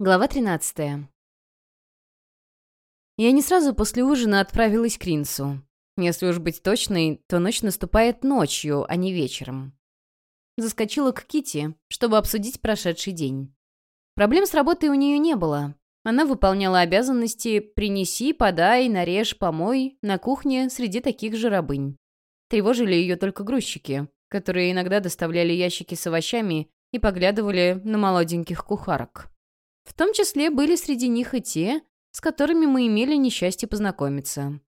Глава 13. Я не сразу после ужина отправилась к Ринсу. Если уж быть точной, то ночь наступает ночью, а не вечером. Заскочила к Кити, чтобы обсудить прошедший день. Проблем с работой у нее не было. Она выполняла обязанности «принеси, подай, нарежь, помой» на кухне среди таких же рабынь. Тревожили ее только грузчики, которые иногда доставляли ящики с овощами и поглядывали на молоденьких кухарок. В том числе были среди них и те, с которыми мы имели несчастье познакомиться.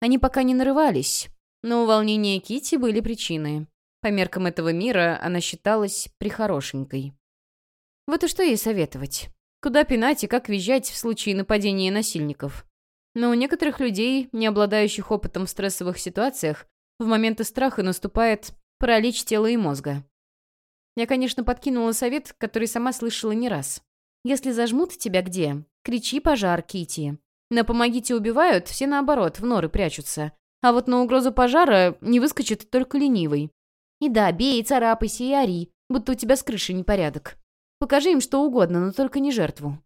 Они пока не нарывались, но у волнения Кити были причины. По меркам этого мира она считалась прихорошенькой. Вот и что ей советовать. Куда пинать и как визжать в случае нападения насильников. Но у некоторых людей, не обладающих опытом в стрессовых ситуациях, в моменты страха наступает паралич тела и мозга. Я, конечно, подкинула совет, который сама слышала не раз. Если зажмут тебя где, кричи пожар, Кити. На помогите убивают, все наоборот, в норы прячутся. А вот на угрозу пожара не выскочит только ленивый. И да, бей, царапайся и ори, будто у тебя с крыши непорядок. Покажи им что угодно, но только не жертву.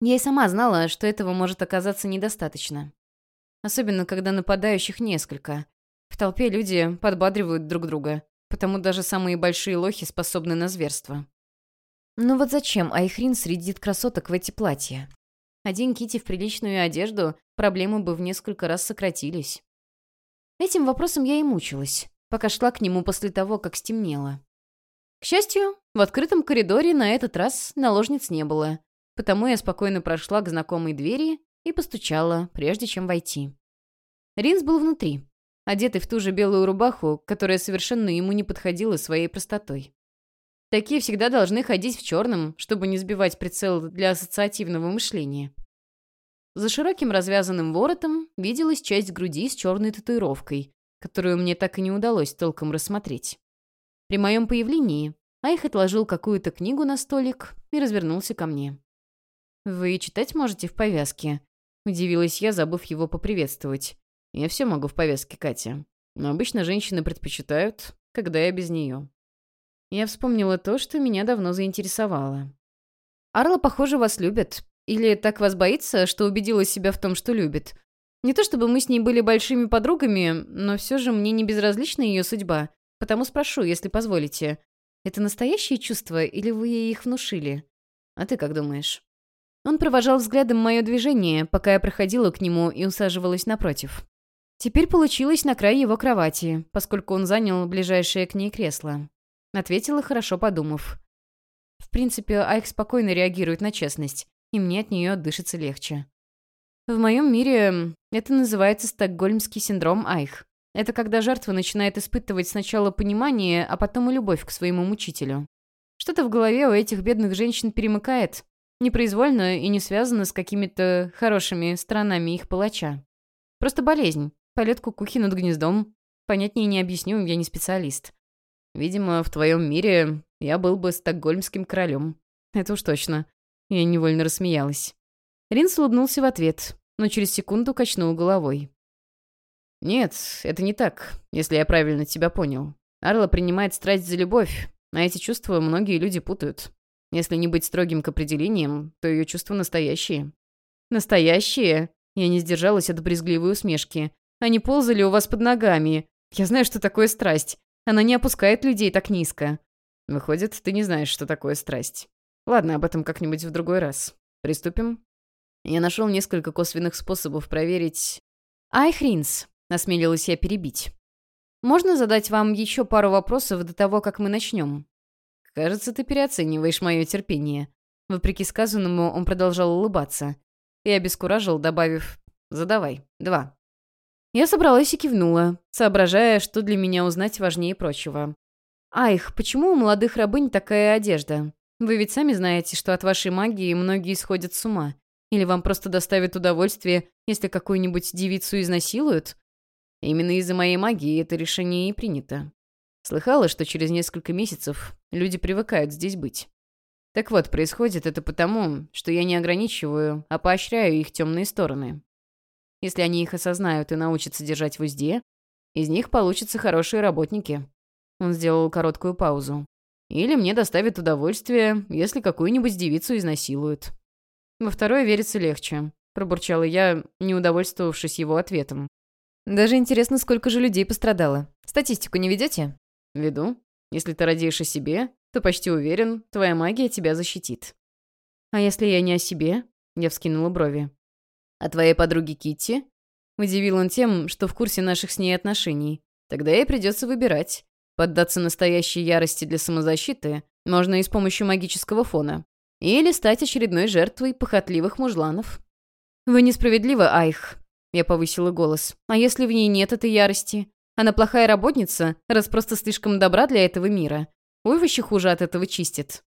Я и сама знала, что этого может оказаться недостаточно. Особенно, когда нападающих несколько. В толпе люди подбадривают друг друга, потому даже самые большие лохи способны на зверство. Ну вот зачем Айхрин средит красоток в эти платья? Один Кити в приличную одежду, проблемы бы в несколько раз сократились. Этим вопросом я и мучилась, пока шла к нему после того, как стемнело. К счастью, в открытом коридоре на этот раз наложниц не было, потому я спокойно прошла к знакомой двери и постучала, прежде чем войти. Ринс был внутри, одетый в ту же белую рубаху, которая совершенно ему не подходила своей простотой. Такие всегда должны ходить в черном, чтобы не сбивать прицел для ассоциативного мышления. За широким развязанным воротом виделась часть груди с черной татуировкой, которую мне так и не удалось толком рассмотреть. При моем появлении Айх отложил какую-то книгу на столик и развернулся ко мне. «Вы читать можете в повязке?» Удивилась я, забыв его поприветствовать. «Я все могу в повязке, Катя. Но обычно женщины предпочитают, когда я без нее». Я вспомнила то, что меня давно заинтересовало. «Арла, похоже, вас любит. Или так вас боится, что убедила себя в том, что любит. Не то чтобы мы с ней были большими подругами, но все же мне не безразлична ее судьба. Потому спрошу, если позволите. Это настоящие чувства, или вы ей их внушили? А ты как думаешь?» Он провожал взглядом мое движение, пока я проходила к нему и усаживалась напротив. Теперь получилось на край его кровати, поскольку он занял ближайшее к ней кресло. Ответила, хорошо подумав. В принципе, Айк спокойно реагирует на честность, и мне от нее дышится легче. В моем мире это называется стокгольмский синдром Айх. Это когда жертва начинает испытывать сначала понимание, а потом и любовь к своему мучителю. Что-то в голове у этих бедных женщин перемыкает, непроизвольно и не связано с какими-то хорошими сторонами их палача. Просто болезнь, полет кукухи над гнездом. Понятнее не объясню, я не специалист. Видимо, в твоем мире я был бы стокгольмским королем. Это уж точно. Я невольно рассмеялась. Ринс улыбнулся в ответ, но через секунду качнул головой. «Нет, это не так, если я правильно тебя понял. Арла принимает страсть за любовь, а эти чувства многие люди путают. Если не быть строгим к определениям, то ее чувства настоящие». «Настоящие?» Я не сдержалась от брезгливой усмешки. «Они ползали у вас под ногами. Я знаю, что такое страсть. Она не опускает людей так низко. Выходит, ты не знаешь, что такое страсть. Ладно, об этом как-нибудь в другой раз. Приступим? Я нашел несколько косвенных способов проверить... Ай, Хринс, я перебить. Можно задать вам еще пару вопросов до того, как мы начнем? Кажется, ты переоцениваешь мое терпение. Вопреки сказанному, он продолжал улыбаться. Я обескуражил, добавив «Задавай. Два». Я собралась и кивнула, соображая, что для меня узнать важнее прочего. «Айх, почему у молодых рабынь такая одежда? Вы ведь сами знаете, что от вашей магии многие сходят с ума. Или вам просто доставит удовольствие, если какую-нибудь девицу изнасилуют? Именно из-за моей магии это решение и принято. Слыхала, что через несколько месяцев люди привыкают здесь быть. Так вот, происходит это потому, что я не ограничиваю, а поощряю их темные стороны. Если они их осознают и научатся держать в узде, из них получатся хорошие работники». Он сделал короткую паузу. Или мне доставит удовольствие, если какую-нибудь девицу изнасилуют. Во второе верится легче, пробурчала я, не удовольствовавшись его ответом. Даже интересно, сколько же людей пострадало. Статистику не ведете? Веду. Если ты радеешь о себе, то почти уверен, твоя магия тебя защитит. А если я не о себе? Я вскинула брови. А твоей подруге Китти? Удивил он тем, что в курсе наших с ней отношений. Тогда ей придется выбирать. Поддаться настоящей ярости для самозащиты можно и с помощью магического фона. Или стать очередной жертвой похотливых мужланов. «Вы несправедливы, Айх», — я повысила голос. «А если в ней нет этой ярости? Она плохая работница, раз просто слишком добра для этого мира. Овощи хуже от этого чистит.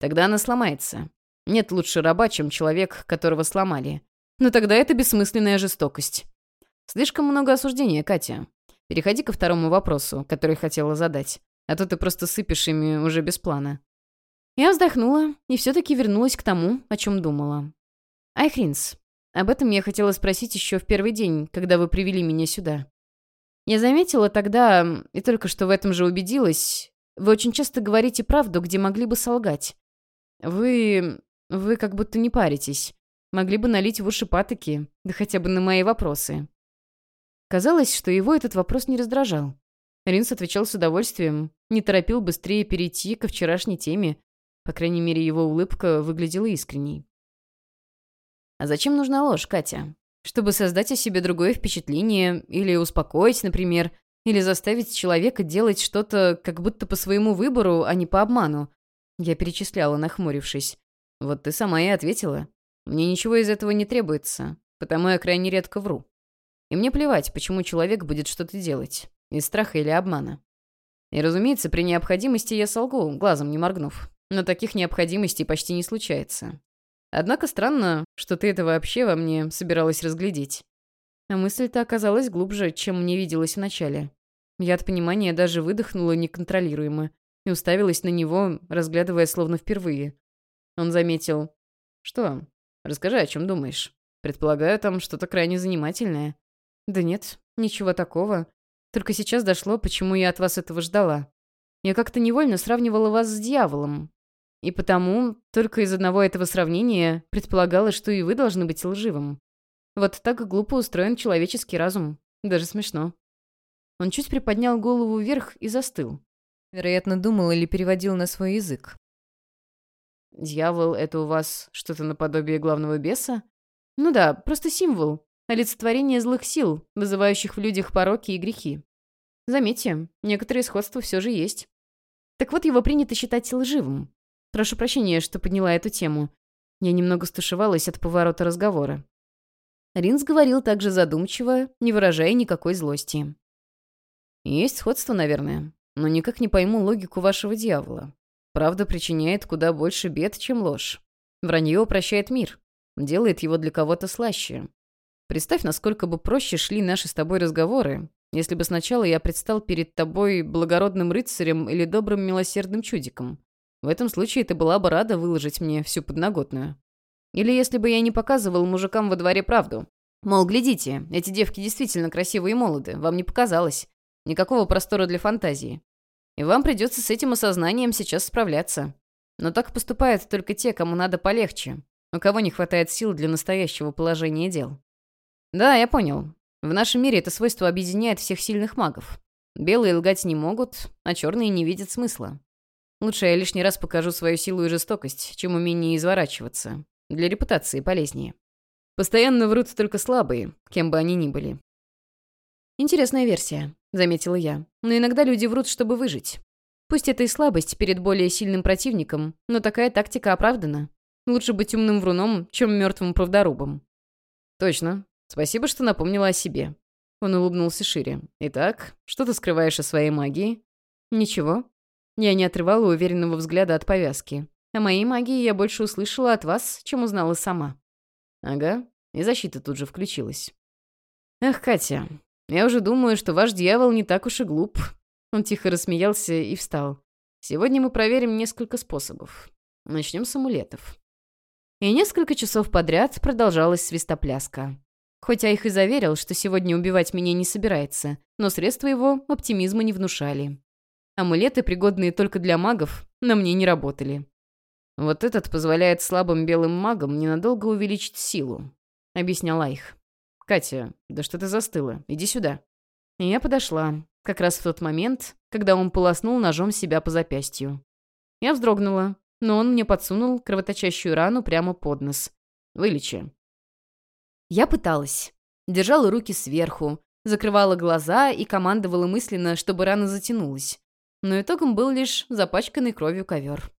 Тогда она сломается. Нет лучше раба, чем человек, которого сломали. Но тогда это бессмысленная жестокость. Слишком много осуждения, Катя. Переходи ко второму вопросу, который хотела задать. А то ты просто сыпешь ими уже без плана. Я вздохнула и все-таки вернулась к тому, о чем думала. Айхринс, об этом я хотела спросить еще в первый день, когда вы привели меня сюда. Я заметила тогда, и только что в этом же убедилась, вы очень часто говорите правду, где могли бы солгать. Вы... вы как будто не паритесь. Могли бы налить в уши патоки, да хотя бы на мои вопросы. Казалось, что его этот вопрос не раздражал. Ринс отвечал с удовольствием, не торопил быстрее перейти ко вчерашней теме. По крайней мере, его улыбка выглядела искренней. «А зачем нужна ложь, Катя? Чтобы создать о себе другое впечатление, или успокоить, например, или заставить человека делать что-то как будто по своему выбору, а не по обману. Я перечисляла, нахмурившись. Вот ты сама и ответила. Мне ничего из этого не требуется, потому я крайне редко вру. И мне плевать, почему человек будет что-то делать, из страха или обмана. И, разумеется, при необходимости я солгу, глазом не моргнув. Но таких необходимостей почти не случается. Однако странно, что ты это вообще во мне собиралась разглядеть. А мысль-то оказалась глубже, чем мне виделось вначале. Я от понимания даже выдохнула неконтролируемо и уставилась на него, разглядывая словно впервые. Он заметил. «Что? Расскажи, о чем думаешь. Предполагаю, там что-то крайне занимательное». «Да нет, ничего такого. Только сейчас дошло, почему я от вас этого ждала. Я как-то невольно сравнивала вас с дьяволом, и потому, только из одного этого сравнения, предполагала, что и вы должны быть лживым. Вот так глупо устроен человеческий разум. Даже смешно. Он чуть приподнял голову вверх и застыл. Вероятно, думал или переводил на свой язык. «Дьявол — это у вас что-то наподобие главного беса?» «Ну да, просто символ, олицетворение злых сил, вызывающих в людях пороки и грехи. Заметьте, некоторые сходства все же есть. Так вот, его принято считать лживым, Прошу прощения, что подняла эту тему. Я немного стушевалась от поворота разговора. Ринс говорил также задумчиво, не выражая никакой злости. «Есть сходство, наверное, но никак не пойму логику вашего дьявола. Правда причиняет куда больше бед, чем ложь. Вранье упрощает мир, делает его для кого-то слаще. Представь, насколько бы проще шли наши с тобой разговоры, если бы сначала я предстал перед тобой благородным рыцарем или добрым милосердным чудиком. В этом случае ты была бы рада выложить мне всю подноготную. Или если бы я не показывал мужикам во дворе правду. Мол, глядите, эти девки действительно красивые и молоды, вам не показалось. Никакого простора для фантазии. И вам придется с этим осознанием сейчас справляться. Но так поступают только те, кому надо полегче, у кого не хватает сил для настоящего положения дел. Да, я понял. В нашем мире это свойство объединяет всех сильных магов. Белые лгать не могут, а черные не видят смысла. Лучше я лишний раз покажу свою силу и жестокость, чем умение изворачиваться. Для репутации полезнее. Постоянно врут только слабые, кем бы они ни были. «Интересная версия», — заметила я. «Но иногда люди врут, чтобы выжить. Пусть это и слабость перед более сильным противником, но такая тактика оправдана. Лучше быть умным вруном, чем мертвым правдорубом». «Точно. Спасибо, что напомнила о себе». Он улыбнулся шире. «Итак, что ты скрываешь о своей магии?» «Ничего. Я не отрывала уверенного взгляда от повязки. О моей магии я больше услышала от вас, чем узнала сама. Ага, и защита тут же включилась. Эх, Катя, я уже думаю, что ваш дьявол не так уж и глуп. Он тихо рассмеялся и встал. Сегодня мы проверим несколько способов. Начнем с амулетов. И несколько часов подряд продолжалась свистопляска. Хоть их и заверил, что сегодня убивать меня не собирается, но средства его оптимизма не внушали. Амулеты, пригодные только для магов, на мне не работали. Вот этот позволяет слабым белым магам ненадолго увеличить силу, объясняла их. «Катя, да что ты застыла? Иди сюда». И я подошла, как раз в тот момент, когда он полоснул ножом себя по запястью. Я вздрогнула, но он мне подсунул кровоточащую рану прямо под нос. «Вылечи». Я пыталась. Держала руки сверху, закрывала глаза и командовала мысленно, чтобы рана затянулась. Но итогом был лишь запачканный кровью ковер.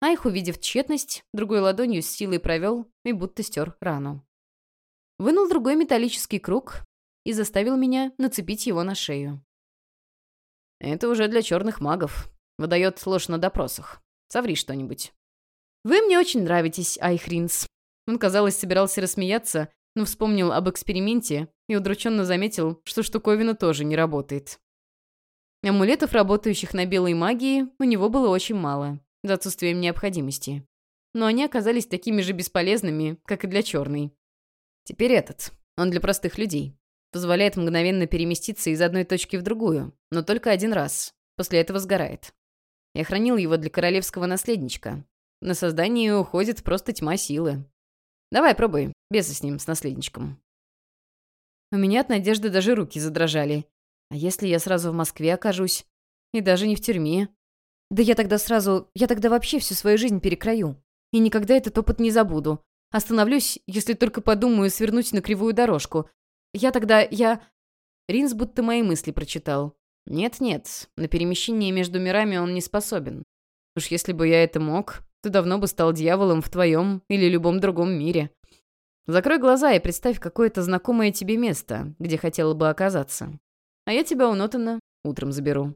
Айх, увидев тщетность, другой ладонью с силой провел и будто стер рану. Вынул другой металлический круг и заставил меня нацепить его на шею. «Это уже для черных магов. Выдает ложь на допросах. Соври что-нибудь». «Вы мне очень нравитесь, Айхринс». Он, казалось, собирался рассмеяться, но вспомнил об эксперименте и удрученно заметил, что штуковина тоже не работает. Амулетов, работающих на белой магии, у него было очень мало, за отсутствием необходимости. Но они оказались такими же бесполезными, как и для черной. Теперь этот. Он для простых людей. Позволяет мгновенно переместиться из одной точки в другую, но только один раз. После этого сгорает. Я хранил его для королевского наследничка. На создание уходит просто тьма силы. Давай, пробуй. Беса с ним, с наследничком. У меня от надежды даже руки задрожали. А если я сразу в Москве окажусь? И даже не в тюрьме? Да я тогда сразу... Я тогда вообще всю свою жизнь перекрою. И никогда этот опыт не забуду. Остановлюсь, если только подумаю свернуть на кривую дорожку. Я тогда... Я... Ринс будто мои мысли прочитал. Нет-нет, на перемещение между мирами он не способен. Уж если бы я это мог, то давно бы стал дьяволом в твоем или любом другом мире. Закрой глаза и представь какое-то знакомое тебе место, где хотела бы оказаться. А я тебя у Нотана утром заберу.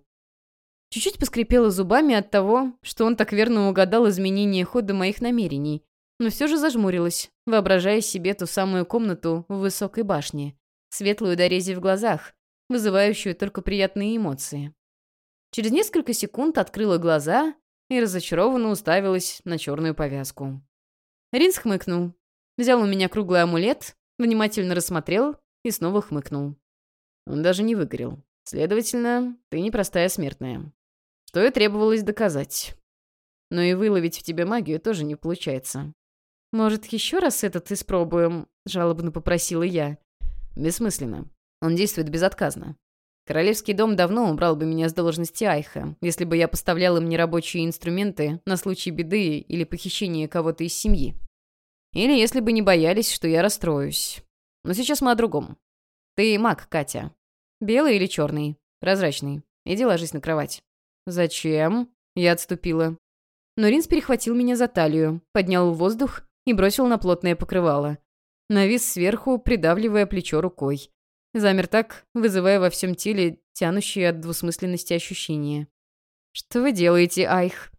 Чуть-чуть поскрипела зубами от того, что он так верно угадал изменение хода моих намерений, но все же зажмурилась, воображая себе ту самую комнату в высокой башне, светлую дорези в глазах, вызывающую только приятные эмоции. Через несколько секунд открыла глаза и разочарованно уставилась на черную повязку. Ринс хмыкнул, взял у меня круглый амулет, внимательно рассмотрел и снова хмыкнул. Он даже не выгорел. Следовательно, ты непростая смертная. Что и требовалось доказать. Но и выловить в тебе магию тоже не получается. «Может, еще раз этот испробуем?» — жалобно попросила я. «Бессмысленно. Он действует безотказно. Королевский дом давно убрал бы меня с должности Айха, если бы я поставлял им нерабочие инструменты на случай беды или похищения кого-то из семьи. Или если бы не боялись, что я расстроюсь. Но сейчас мы о другом. Ты маг, Катя. Белый или черный? Прозрачный. Иди ложись на кровать. Зачем? Я отступила. Но Ринс перехватил меня за талию, поднял в воздух и бросил на плотное покрывало. Навис сверху, придавливая плечо рукой. Замер так, вызывая во всем теле тянущие от двусмысленности ощущения. «Что вы делаете, Айх?»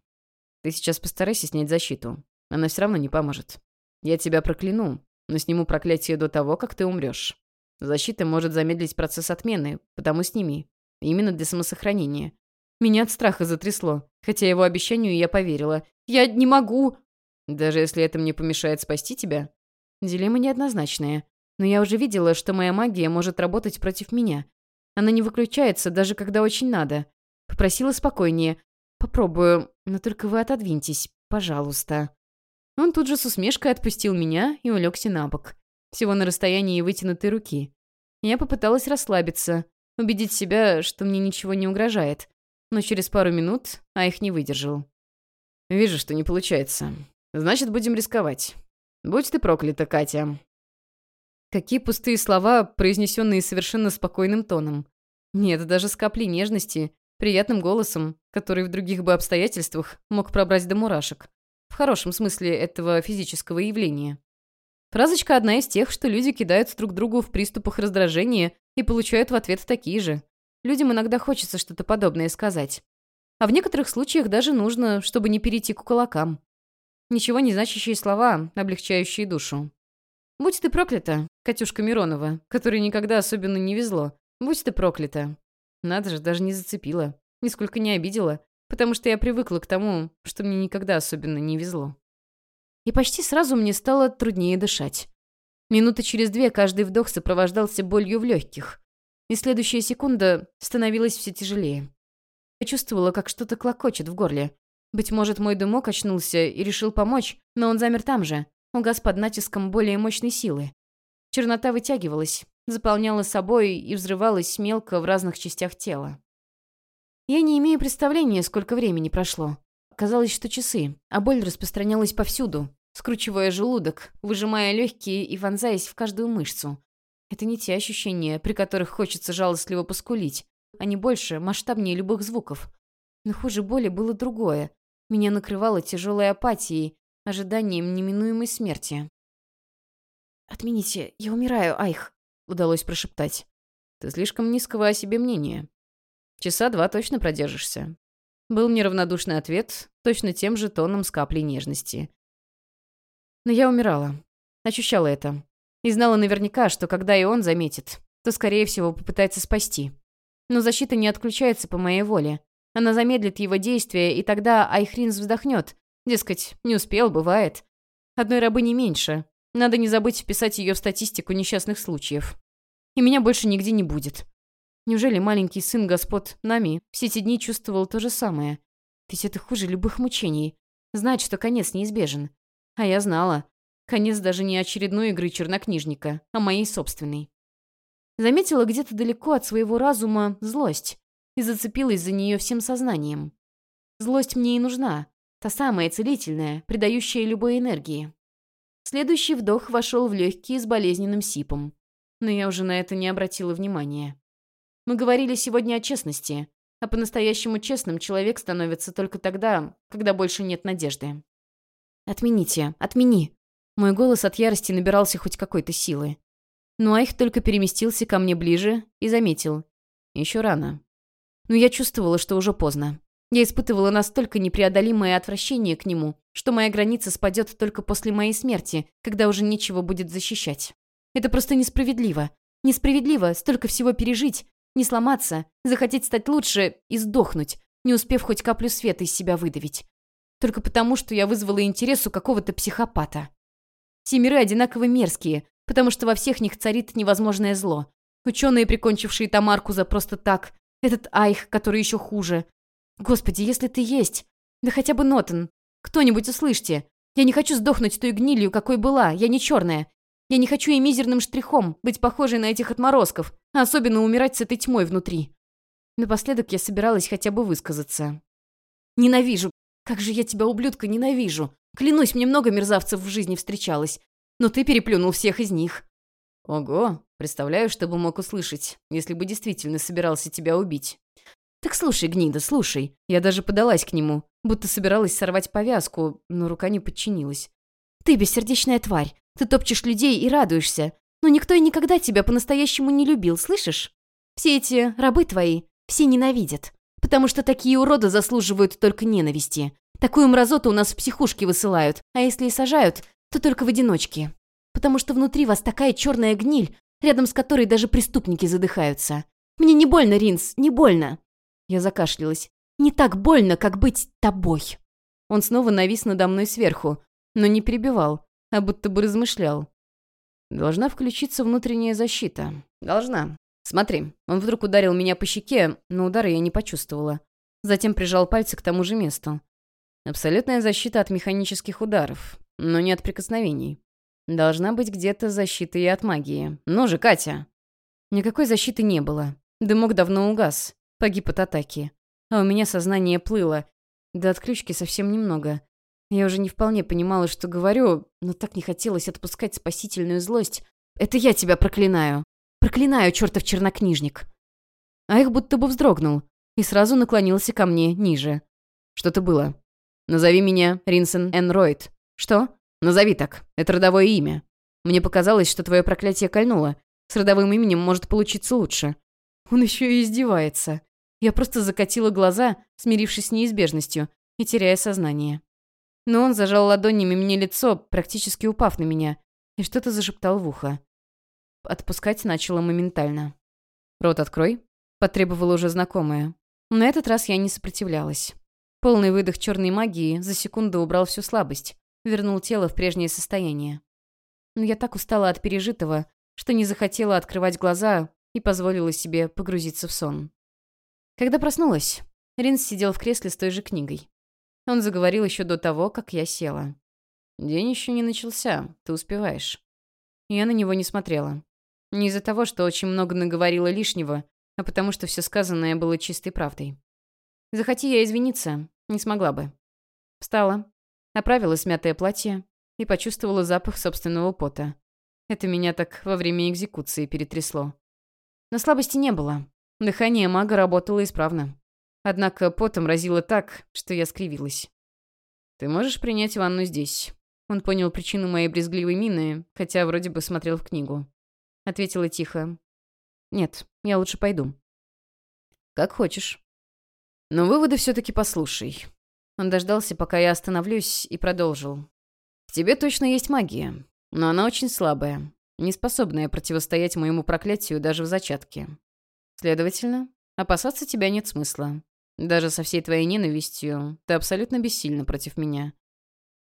«Ты сейчас постарайся снять защиту. Она все равно не поможет. Я тебя прокляну, но сниму проклятие до того, как ты умрешь. Защита может замедлить процесс отмены, потому сними. Именно для самосохранения. Меня от страха затрясло, хотя его обещанию я поверила. «Я не могу!» Даже если это мне помешает спасти тебя? Дилемма неоднозначная. Но я уже видела, что моя магия может работать против меня. Она не выключается, даже когда очень надо. Попросила спокойнее. «Попробую, но только вы отодвиньтесь, пожалуйста». Он тут же с усмешкой отпустил меня и улегся на бок. Всего на расстоянии вытянутой руки. Я попыталась расслабиться, убедить себя, что мне ничего не угрожает. Но через пару минут Айх не выдержал. «Вижу, что не получается. Значит, будем рисковать. Будь ты проклята, Катя». Какие пустые слова, произнесенные совершенно спокойным тоном. Нет, даже с каплей нежности, приятным голосом, который в других бы обстоятельствах мог пробрать до мурашек. В хорошем смысле этого физического явления. Фразочка одна из тех, что люди кидают друг другу в приступах раздражения и получают в ответ такие же. Людям иногда хочется что-то подобное сказать. А в некоторых случаях даже нужно, чтобы не перейти к кулакам. Ничего не значащие слова, облегчающие душу. «Будь ты проклята, Катюшка Миронова, которой никогда особенно не везло. Будь ты проклята». Надо же, даже не зацепила. Нисколько не обидела, потому что я привыкла к тому, что мне никогда особенно не везло. И почти сразу мне стало труднее дышать. Минуты через две каждый вдох сопровождался болью в легких. И следующая секунда становилась все тяжелее. Я чувствовала, как что-то клокочет в горле. Быть может, мой дымок очнулся и решил помочь, но он замер там же, угас под натиском более мощной силы. Чернота вытягивалась, заполняла собой и взрывалась мелко в разных частях тела. Я не имею представления, сколько времени прошло. Казалось, что часы, а боль распространялась повсюду, скручивая желудок, выжимая легкие и вонзаясь в каждую мышцу. Это не те ощущения, при которых хочется жалостливо поскулить. Они больше, масштабнее любых звуков. Но хуже боли было другое. Меня накрывало тяжелой апатией, ожиданием неминуемой смерти. «Отмените, я умираю, Айх», — удалось прошептать. «Ты слишком низкого о себе мнения. Часа два точно продержишься». Был мне равнодушный ответ, точно тем же тоном с каплей нежности. Но я умирала. Ощущала это. И знала наверняка, что когда и он заметит, то, скорее всего, попытается спасти. Но защита не отключается по моей воле. Она замедлит его действия, и тогда Айхринс вздохнет. Дескать, не успел, бывает. Одной рабы не меньше. Надо не забыть вписать ее в статистику несчастных случаев. И меня больше нигде не будет. Неужели маленький сын господ Нами все эти дни чувствовал то же самое? Ведь это хуже любых мучений. Знать, что конец неизбежен. А я знала. Конец даже не очередной игры чернокнижника, а моей собственной. Заметила где-то далеко от своего разума злость и зацепилась за нее всем сознанием. Злость мне и нужна, та самая целительная, придающая любой энергии. Следующий вдох вошел в легкие с болезненным сипом. Но я уже на это не обратила внимания. Мы говорили сегодня о честности, а по-настоящему честным человек становится только тогда, когда больше нет надежды. «Отмените, отмени!» Мой голос от ярости набирался хоть какой-то силы. Но Айх только переместился ко мне ближе и заметил. Еще рано. Но я чувствовала, что уже поздно. Я испытывала настолько непреодолимое отвращение к нему, что моя граница спадет только после моей смерти, когда уже нечего будет защищать. Это просто несправедливо. Несправедливо столько всего пережить, не сломаться, захотеть стать лучше и сдохнуть, не успев хоть каплю света из себя выдавить. Только потому, что я вызвала интерес у какого-то психопата. Все миры одинаково мерзкие, потому что во всех них царит невозможное зло. Ученые, прикончившие Тамарку за просто так. Этот Айх, который еще хуже. Господи, если ты есть. Да хотя бы Нотон. Кто-нибудь услышьте. Я не хочу сдохнуть той гнилью, какой была. Я не черная. Я не хочу и мизерным штрихом быть похожей на этих отморозков, а особенно умирать с этой тьмой внутри. Напоследок я собиралась хотя бы высказаться. «Ненавижу! Как же я тебя, ублюдка, ненавижу! Клянусь, мне много мерзавцев в жизни встречалось но ты переплюнул всех из них». «Ого, представляю, что бы мог услышать, если бы действительно собирался тебя убить». «Так слушай, гнида, слушай». Я даже подалась к нему, будто собиралась сорвать повязку, но рука не подчинилась. «Ты бессердечная тварь. Ты топчешь людей и радуешься. Но никто и никогда тебя по-настоящему не любил, слышишь? Все эти рабы твои, все ненавидят. Потому что такие уроды заслуживают только ненависти. Такую мразоту у нас в психушке высылают, а если и сажают, то только в одиночке. Потому что внутри вас такая черная гниль, рядом с которой даже преступники задыхаются. Мне не больно, Ринс, не больно. Я закашлялась. Не так больно, как быть тобой. Он снова навис надо мной сверху, но не перебивал, а будто бы размышлял. Должна включиться внутренняя защита. Должна. Смотри, он вдруг ударил меня по щеке, но удара я не почувствовала. Затем прижал пальцы к тому же месту. Абсолютная защита от механических ударов но не от прикосновений. Должна быть где-то защита и от магии. Ну же, Катя!» Никакой защиты не было. Дымок давно угас. Погиб от атаки. А у меня сознание плыло. До отключки совсем немного. Я уже не вполне понимала, что говорю, но так не хотелось отпускать спасительную злость. «Это я тебя проклинаю! Проклинаю, чертов чернокнижник!» А их будто бы вздрогнул и сразу наклонился ко мне ниже. «Что-то было. Назови меня Ринсен Энройд. «Что? Назови так. Это родовое имя. Мне показалось, что твое проклятие кольнуло. С родовым именем может получиться лучше». Он еще и издевается. Я просто закатила глаза, смирившись с неизбежностью и теряя сознание. Но он зажал ладонями мне лицо, практически упав на меня, и что-то зашептал в ухо. Отпускать начало моментально. «Рот открой», — потребовала уже знакомая. На этот раз я не сопротивлялась. Полный выдох черной магии за секунду убрал всю слабость вернул тело в прежнее состояние. Но я так устала от пережитого, что не захотела открывать глаза и позволила себе погрузиться в сон. Когда проснулась, Ринс сидел в кресле с той же книгой. Он заговорил еще до того, как я села. «День еще не начался, ты успеваешь». Я на него не смотрела. Не из-за того, что очень много наговорила лишнего, а потому что все сказанное было чистой правдой. Захоти я извиниться, не смогла бы. Встала, оправила смятое платье и почувствовала запах собственного пота. Это меня так во время экзекуции перетрясло. Но слабости не было. Дыхание мага работало исправно. Однако потом разило так, что я скривилась. «Ты можешь принять ванну здесь?» Он понял причину моей брезгливой мины, хотя вроде бы смотрел в книгу. Ответила тихо. «Нет, я лучше пойду». «Как хочешь». «Но выводы все-таки послушай». Он дождался, пока я остановлюсь, и продолжил. «В тебе точно есть магия, но она очень слабая, не способная противостоять моему проклятию даже в зачатке. Следовательно, опасаться тебя нет смысла. Даже со всей твоей ненавистью ты абсолютно бессильна против меня.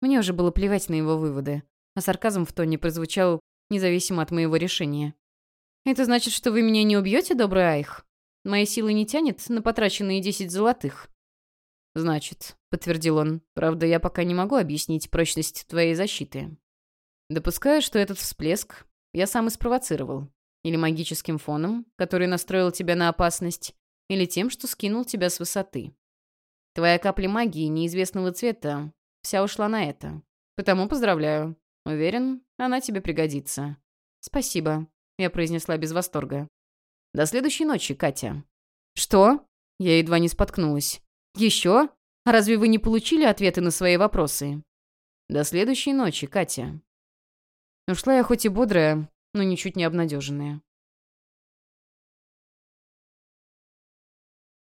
Мне уже было плевать на его выводы, а сарказм в тоне прозвучал независимо от моего решения. «Это значит, что вы меня не убьете, добрый Айх? Мои силы не тянет на потраченные десять золотых?» «Значит», — подтвердил он, — «правда, я пока не могу объяснить прочность твоей защиты. Допускаю, что этот всплеск я сам и спровоцировал. Или магическим фоном, который настроил тебя на опасность, или тем, что скинул тебя с высоты. Твоя капля магии неизвестного цвета вся ушла на это. Потому поздравляю. Уверен, она тебе пригодится. Спасибо, я произнесла без восторга. До следующей ночи, Катя. Что? Я едва не споткнулась. Еще? Разве вы не получили ответы на свои вопросы? До следующей ночи, Катя. Ушла я хоть и бодрая, но ничуть не обнадеженная.